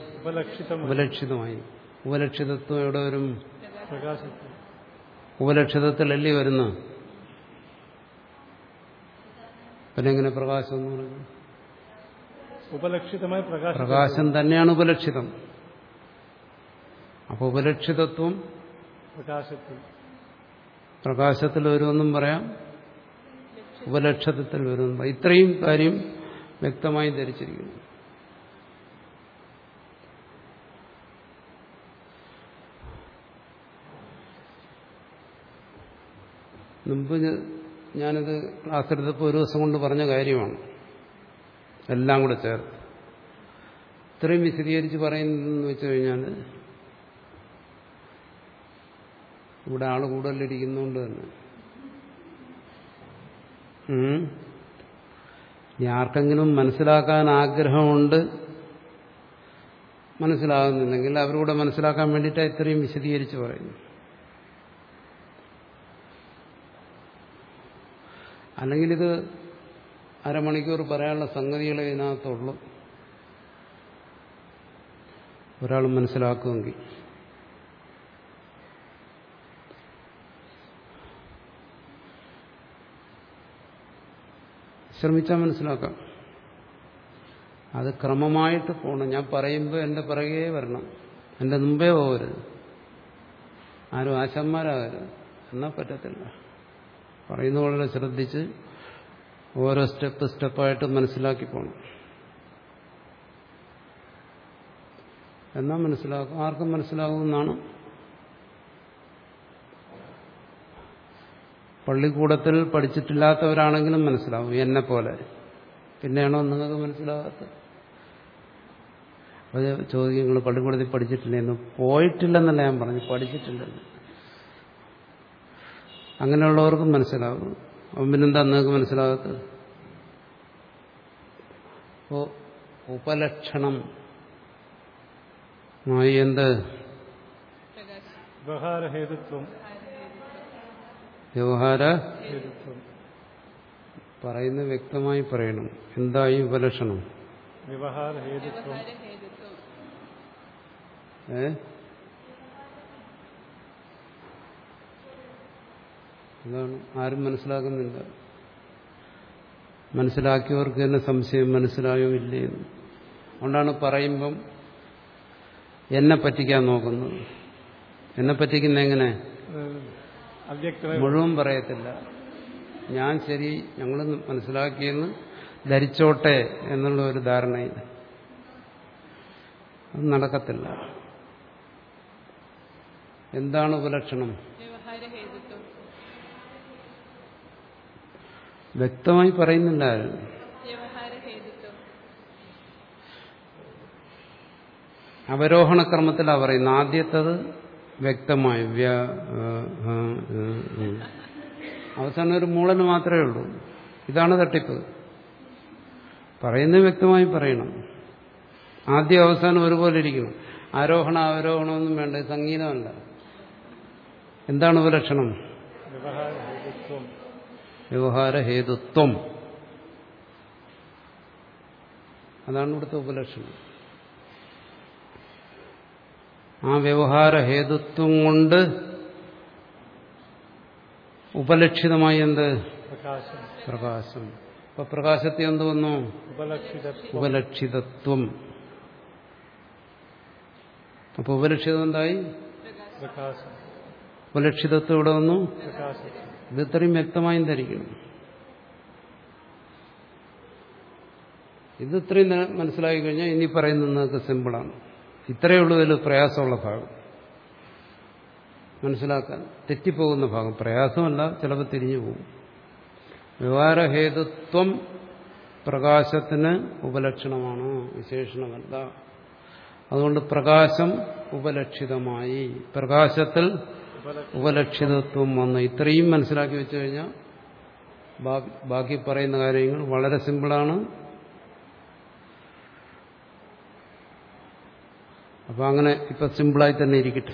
ഉപലക്ഷിതമായി. ഉപലക്ഷിതത്വം എവിടെ വരും? ഉപലക്ഷിതത്തിലല്ലേ വരുന്നു പിന്നെ എങ്ങനെ പ്രകാശം എന്ന് പറഞ്ഞു? ഉപലക്ഷിതമായ പ്രകാശം പ്രകാശം തന്നെയാണ് ഉപലക്ഷിതം. അപ്പൊ ഉപലക്ഷിതത്വം പ്രകാശത്തിൽ. പ്രകാശത്തിൽ വരുമെന്നും പറയാം ഉപലക്ഷിതത്തിൽ വരുമെന്നും ഇത്രയും കാര്യം വ്യക്തമായി ധരിച്ചിരിക്കുന്നു. മുമ്പ് ഞാനിത് ക്ലാസ്സെടുത്തപ്പോൾ ഒരു ദിവസം കൊണ്ട് പറഞ്ഞ കാര്യമാണ്. എല്ലാം കൂടെ ചേർത്ത്. ഇത്രയും വിശദീകരിച്ച് പറയുന്നതെന്ന് വെച്ച് കഴിഞ്ഞാൽ ഇവിടെ ആൾ കൂടുതലിരിക്കുന്നതുകൊണ്ട് തന്നെ. ഇനി ആർക്കെങ്കിലും മനസ്സിലാക്കാൻ ആഗ്രഹമുണ്ട് മനസ്സിലാകുന്നില്ലെങ്കിൽ അവരോട് മനസ്സിലാക്കാൻ വേണ്ടിയിട്ടാണ് ഇത്രയും വിശദീകരിച്ച് പറയുന്നു അല്ലെങ്കിൽ ഇത് അരമണിക്കൂർ പറയാനുള്ള സംഗതികളെ ഇതിനകത്തുള്ളൂ. ഒരാൾ മനസ്സിലാക്കുമെങ്കിൽ. ശ്രമിച്ചാൽ മനസ്സിലാക്കാം. അത് ക്രമമായിട്ട് പോകണം ഞാൻ പറയുമ്പോൾ എന്റെ പിറകെ വരണം. എന്റെ മുമ്പേ പോകരുത്. ആരും ആശന്മാരാകരുത്. എന്നാൽ പറ്റത്തില്ല. പറയുന്ന വളരെ ശ്രദ്ധിച്ച് ഓരോ സ്റ്റെപ്പ് സ്റ്റെപ്പായിട്ട് മനസ്സിലാക്കി പോകണം എന്നാൽ മനസ്സിലാക്കും? ആർക്കും മനസ്സിലാകുമെന്നാണ് പള്ളിക്കൂടത്തിൽ പഠിച്ചിട്ടില്ലാത്തവരാണെങ്കിലും മനസ്സിലാവും എന്നെ പോലെ. പിന്നെയാണോ നിങ്ങൾക്ക് മനസ്സിലാകാത്തത് അത് ചോദിക്കും നിങ്ങൾ പള്ളിക്കൂടത്തിൽ പഠിച്ചിട്ടില്ലെന്ന് പോയിട്ടില്ലെന്നല്ല ഞാൻ പറഞ്ഞു പഠിച്ചിട്ടില്ലെന്ന്. അങ്ങനെയുള്ളവർക്കും മനസ്സിലാകും അപ്പം പിന്നെന്താ നിങ്ങൾക്ക് മനസ്സിലാകാത്തത്? അപ്പോ ഉപലക്ഷണം. എന്ത്? വ്യവഹാര ഹേതുത്വം. പറയുന്നത് വ്യക്തമായി പറയണം. എന്തായി ഉപലക്ഷണം? വ്യവഹാരഹേതുത്വം. വ്യവഹാര ഏ? അതാണ് ആരും മനസ്സിലാക്കുന്നില്ല. മനസ്സിലാക്കിയവർക്ക് തന്നെ സംശയം മനസ്സിലായോ ഇല്ലേ എന്ന്. അതുകൊണ്ടാണ് പറയുമ്പം എന്നെ പറ്റിക്കാൻ നോക്കുന്നത്. എന്നെ പറ്റിക്കുന്ന എങ്ങനെ? മുഴുവൻ പറയത്തില്ല. ഞാൻ ശരി ഞങ്ങൾ മനസ്സിലാക്കിയെന്ന് ധരിച്ചോട്ടെ എന്നുള്ള ഒരു ധാരണയില്ല. അത് നടക്കത്തില്ല. എന്താണ് ഉപലക്ഷണം വ്യവഹാര ഹേതുത്വം വ്യക്തമായി പറയുന്നില്ല ഹേതുത്വം അവരോഹണ ക്രമത്തിലാണ് പറയുന്നത്. ആദ്യത്തത് വ്യക്തമായി. അവസാനം ഒരു മൂളന് മാത്രമേ ഉള്ളൂ. ഇതാണ് തട്ടിപ്പ്. പറയുന്നത് വ്യക്തമായി പറയണം. ആദ്യം അവസാനം ഒരുപോലെ ഇരിക്കണം. ആരോഹണ അവരോഹണമൊന്നും വേണ്ട. സംഗീതമല്ല. എന്താണ് ഉപലക്ഷണം? വ്യവഹാരഹേതുത്വം. വ്യവഹാര ഹേതുത്വം അതാണ് ഇവിടുത്തെ ഉപലക്ഷണം. ആ വ്യവഹാരഹേതുത്വം കൊണ്ട് ഉപലക്ഷിതമായി എന്ത്? പ്രകാശം. അപ്പൊ പ്രകാശത്തെ എന്ത് വന്നു? ഉപലക്ഷിതത്വം. ഉപലക്ഷിതത്വം. അപ്പൊ ഉപലക്ഷിതം എന്തായി? പ്രകാശം. ഉപലക്ഷിതത്വം ഇവിടെ വന്നു? പ്രകാശം. ഇത് ഇത്രയും വ്യക്തമായും ധരിക്കണം ഇത് ഇത്രയും മനസ്സിലാക്കി കഴിഞ്ഞാൽ ഇനി പറയുന്നത് നിങ്ങൾക്ക് സിമ്പിളാണ്. ഇത്രയേ ഉള്ളൂ ഇതിൽ പ്രയാസമുള്ള ഭാഗം. മനസ്സിലാക്കാൻ തെറ്റിപ്പോകുന്ന ഭാഗം. പ്രയാസമല്ല ചിലപ്പോൾ തിരിഞ്ഞു പോകും. വ്യവഹാരഹേതുത്വം പ്രകാശത്തിന് ഉപലക്ഷണമാണ്. വിശേഷണമല്ല. അതുകൊണ്ട് പ്രകാശം ഉപലക്ഷിതമായി. പ്രകാശത്തിൽ ഉപലക്ഷിതത്വം വന്ന് ഇത്രയും മനസ്സിലാക്കി വെച്ചു കഴിഞ്ഞാൽ ബാക്കി പറയുന്ന കാര്യങ്ങൾ വളരെ സിമ്പിളാണ്. അപ്പം അങ്ങനെ ഇപ്പം സിമ്പിളായി തന്നെ ഇരിക്കട്ടെ.